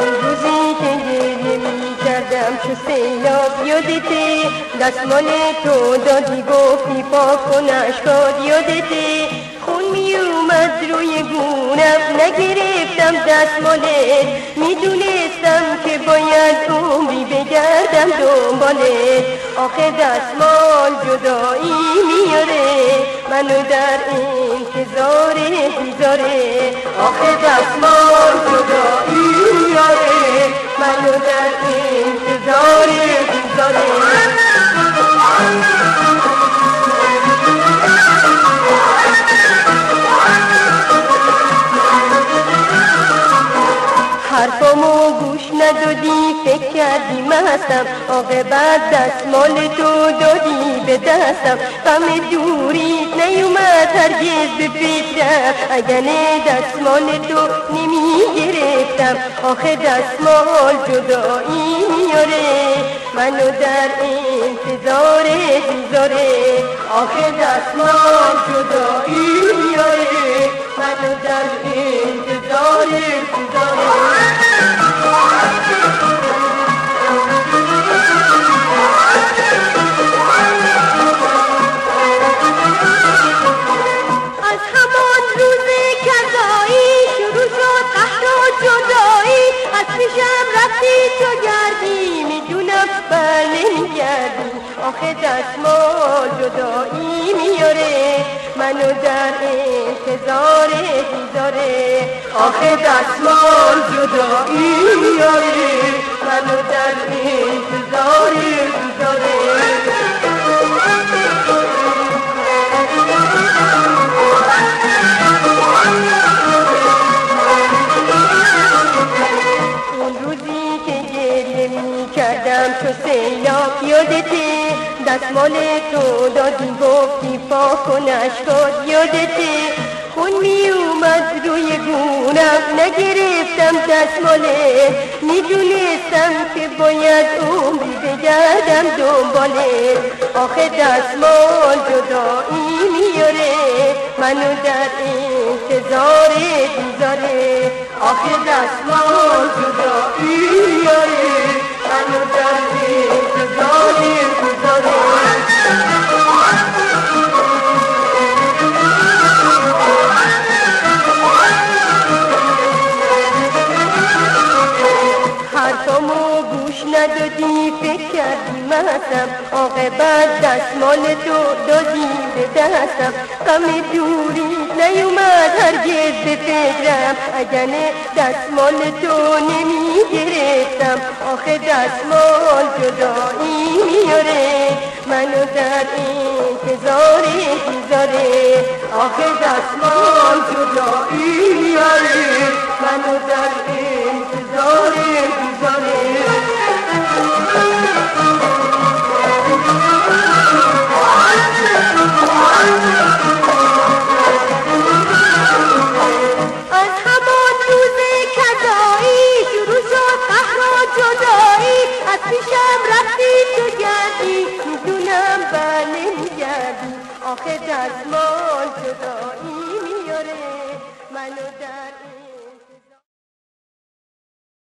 این که گریه کردم چو سیلاب یادته دستمال تو دادی گفتی پاک کن اشکاد یادته خون می اومد روی گونم نگرفتم دستمالت می‌دونستم که باید عمری بگردم دنبالت آخه دستمال جدایی میاره منو در انتظار بیزاره آخه دستمال جدایی میاره منو در انتظار بیزاره حرفامو گوش ندادی. فکر کردی مستم بعد دستمال تو دادی به دستم. غم دوری نیومد هرگز به فکرم. اگه دستمال تو نمی گرفتم آخه دستمال جدایی میاره. منو در انتظار بیزاره آخه دستمال جدایی میاره. منو در انتظار بیزاره آخه دستمال جدایی میاره منو در انتظار دیداره آخه دستمال جدایی میاره منو در انتظار دستمال تو دادی گفتی پاک و نشکاد یادته خون می اومد روی گونم. نگرفتم دستماله می‌دونستم که باید عمری بگردم دنباله آخه دستمال جدایی میاره منو در انتظار بیزاره آخه دستمال جدایی ندادی فکر کردی مستم. عاقبت دستمال تو دادی به دستم. غم دوری نیومد هرگز به فکرم. اگه دستمال تو نمی گرفتم آخه دستمال جدایی میاره منو در انتظار بیزاره آخه دستمال جدایی میاره منو در از پیشم رفتی تو گردی می‌دونم بله میگردی آخه دستمال جدایی میاره منو در